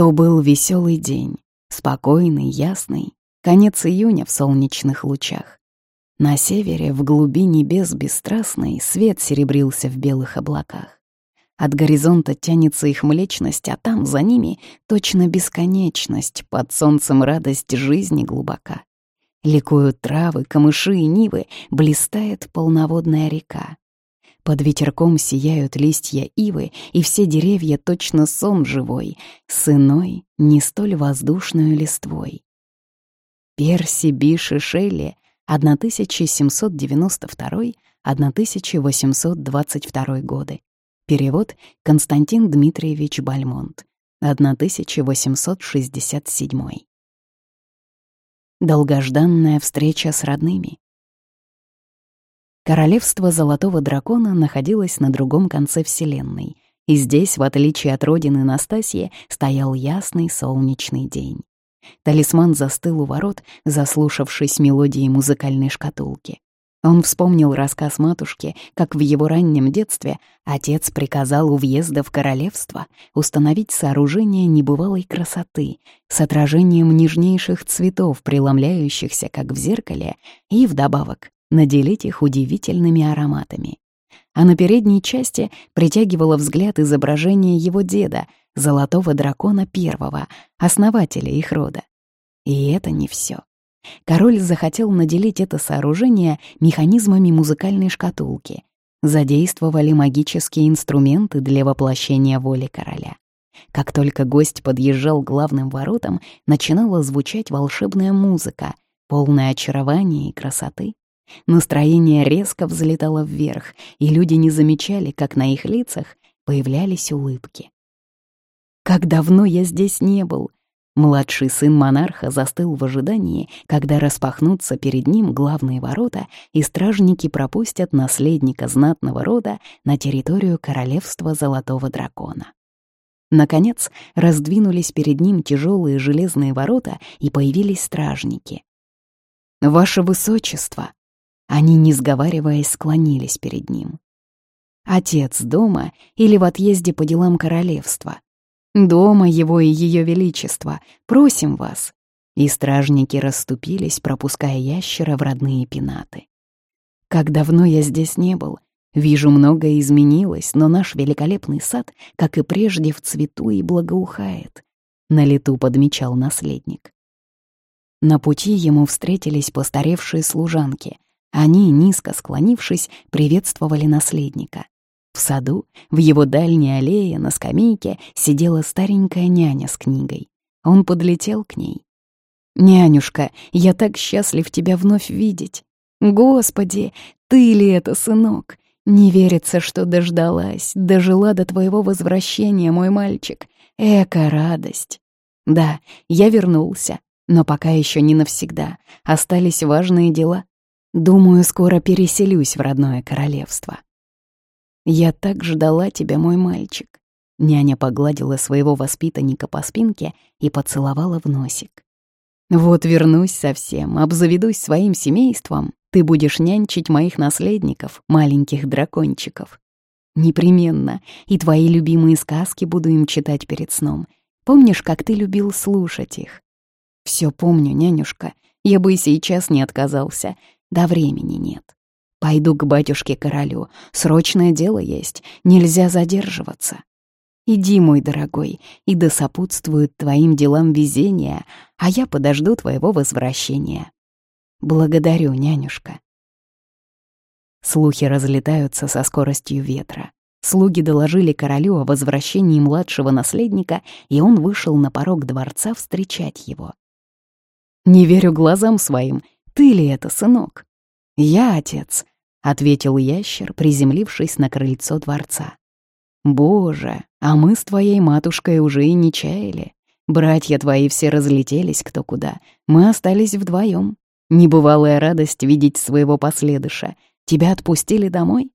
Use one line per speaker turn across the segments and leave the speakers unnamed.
То был веселый день, спокойный, ясный, конец июня в солнечных лучах. На севере, в глуби небес бесстрастный, свет серебрился в белых облаках. От горизонта тянется их млечность, а там, за ними, точно бесконечность, под солнцем радость жизни глубока. Ликуют травы, камыши и нивы, блистает полноводная река. Под ветерком сияют листья ивы, и все деревья точно сон живой, с иной, не столь воздушную листвой. Перси Биши Шелли 1792-1822 годы. Перевод Константин Дмитриевич Бальмонт, 1867. Долгожданная встреча с родными. Королевство Золотого Дракона находилось на другом конце Вселенной, и здесь, в отличие от родины Настасьи, стоял ясный солнечный день. Талисман застыл у ворот, заслушавшись мелодии музыкальной шкатулки. Он вспомнил рассказ матушки, как в его раннем детстве отец приказал у въезда в королевство установить сооружение небывалой красоты с отражением нежнейших цветов, преломляющихся, как в зеркале, и, вдобавок, наделить их удивительными ароматами. А на передней части притягивало взгляд изображение его деда, золотого дракона первого, основателя их рода. И это не все. Король захотел наделить это сооружение механизмами музыкальной шкатулки. Задействовали магические инструменты для воплощения воли короля. Как только гость подъезжал к главным воротам, начинала звучать волшебная музыка, полная очарования и красоты. Настроение резко взлетало вверх, и люди не замечали, как на их лицах появлялись улыбки. «Как давно я здесь не был!» Младший сын монарха застыл в ожидании, когда распахнутся перед ним главные ворота, и стражники пропустят наследника знатного рода на территорию королевства Золотого Дракона. Наконец, раздвинулись перед ним тяжелые железные ворота, и появились стражники. «Ваше Высочество!» Они, не сговариваясь, склонились перед ним. Отец дома или в отъезде по делам королевства? Дома его и ее величество. Просим вас. И стражники расступились, пропуская ящера в родные пенаты. Как давно я здесь не был. Вижу, многое изменилось, но наш великолепный сад, как и прежде, в цвету и благоухает. На лету подмечал наследник. На пути ему встретились постаревшие служанки — они, низко склонившись, приветствовали наследника. В саду, в его дальней аллее, на скамейке, сидела старенькая няня с книгой. Он подлетел к ней. «Нянюшка, я так счастлив тебя вновь видеть. Господи, ты ли это, сынок? Не верится, что дождалась, дожила до твоего возвращения, мой мальчик. Эка радость. Да, я вернулся, но пока еще не навсегда. Остались важные дела. Думаю, скоро переселюсь в родное королевство. Я так ждала тебя, мой мальчик. Няня погладила своего воспитанника по спинке и поцеловала в носик. Вот вернусь совсем, обзаведусь своим семейством. Ты будешь нянчить моих наследников, маленьких дракончиков. Непременно. И твои любимые сказки буду им читать перед сном. Помнишь, как ты любил слушать их? Все помню, нянюшка. Я бы и сейчас не отказался. Да времени нет. Пойду к батюшке-королю. Срочное дело есть. Нельзя задерживаться. Иди, мой дорогой, и да сопутствует твоим делам везения, а я подожду твоего возвращения. Благодарю, нянюшка. Слухи разлетаются со скоростью ветра. Слуги доложили королю о возвращении младшего наследника, и он вышел на порог дворца встречать его. «Не верю глазам своим ты ли это, сынок?» «Я отец», — ответил ящер, приземлившись на крыльцо дворца. «Боже, а мы с твоей матушкой уже и не чаяли. Братья твои все разлетелись кто куда, мы остались вдвоем. Небывалая радость видеть своего последыша. Тебя отпустили домой?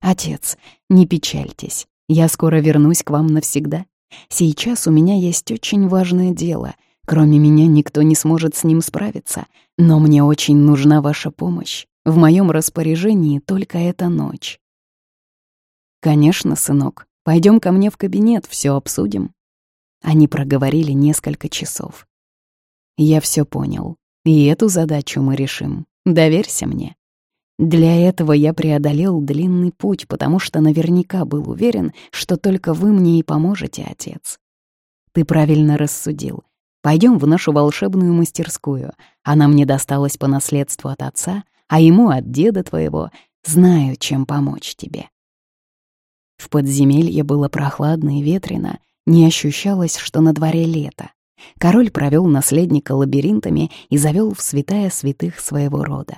Отец, не печальтесь, я скоро вернусь к вам навсегда. Сейчас у меня есть очень важное дело — Кроме меня никто не сможет с ним справиться, но мне очень нужна ваша помощь. В моем распоряжении только эта ночь. Конечно, сынок, пойдем ко мне в кабинет, все обсудим. Они проговорили несколько часов. «Я все понял, и эту задачу мы решим. Доверься мне». Для этого я преодолел длинный путь, потому что наверняка был уверен, что только вы мне и поможете, отец. Ты правильно рассудил. Пойдем в нашу волшебную мастерскую. Она мне досталась по наследству от отца, а ему от деда твоего. Знаю, чем помочь тебе. В подземелье было прохладно и ветрено, не ощущалось, что на дворе лето. Король провел наследника лабиринтами и завел в святая святых своего рода.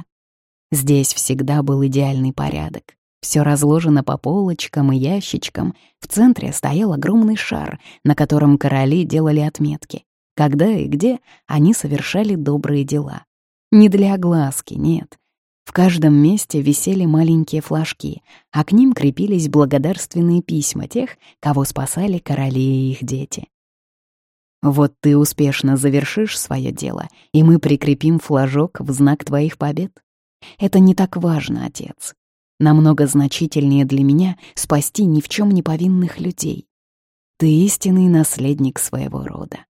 Здесь всегда был идеальный порядок. Все разложено по полочкам и ящичкам. В центре стоял огромный шар, на котором короли делали отметки. Когда и где они совершали добрые дела. Не для огласки, нет. В каждом месте висели маленькие флажки, а к ним крепились благодарственные письма тех, кого спасали короли и их дети. Вот ты успешно завершишь свое дело, и мы прикрепим флажок в знак твоих побед. Это не так важно, отец. Намного значительнее для меня спасти ни в чем не повинных людей. Ты истинный наследник своего рода.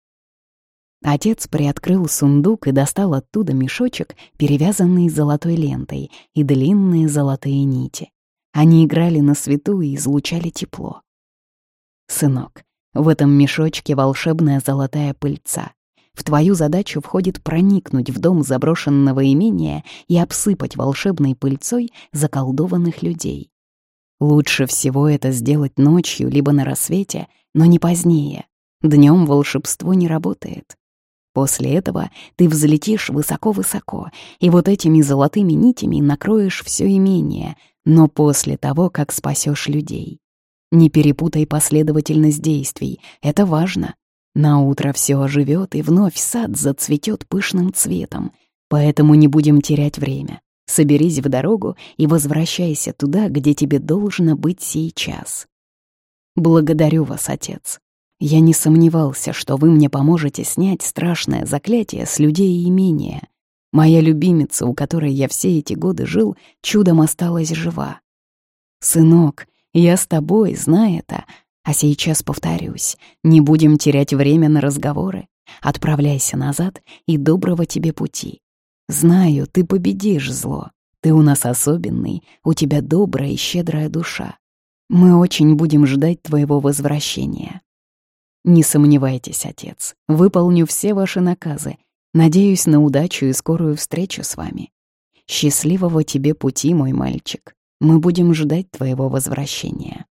Отец приоткрыл сундук и достал оттуда мешочек, перевязанный золотой лентой, и длинные золотые нити. Они играли на свету и излучали тепло. «Сынок, в этом мешочке волшебная золотая пыльца. В твою задачу входит проникнуть в дом заброшенного имения и обсыпать волшебной пыльцой заколдованных людей. Лучше всего это сделать ночью либо на рассвете, но не позднее. Днем волшебство не работает. После этого ты взлетишь высоко-высоко, и вот этими золотыми нитями накроешь все имение, но после того, как спасешь людей. Не перепутай последовательность действий, это важно. На утро все оживет, и вновь сад зацветет пышным цветом. Поэтому не будем терять время. Соберись в дорогу и возвращайся туда, где тебе должно быть сейчас. Благодарю вас, отец. Я не сомневался, что вы мне поможете снять страшное заклятие с людей и имения. Моя любимица, у которой я все эти годы жил, чудом осталась жива. Сынок, я с тобой, знай это, а сейчас повторюсь, не будем терять время на разговоры. Отправляйся назад и доброго тебе пути. Знаю, ты победишь зло. Ты у нас особенный, у тебя добрая и щедрая душа. Мы очень будем ждать твоего возвращения. Не сомневайтесь, отец, выполню все ваши наказы. Надеюсь на удачу и скорую встречу с вами. Счастливого тебе пути, мой мальчик. Мы будем ждать твоего возвращения.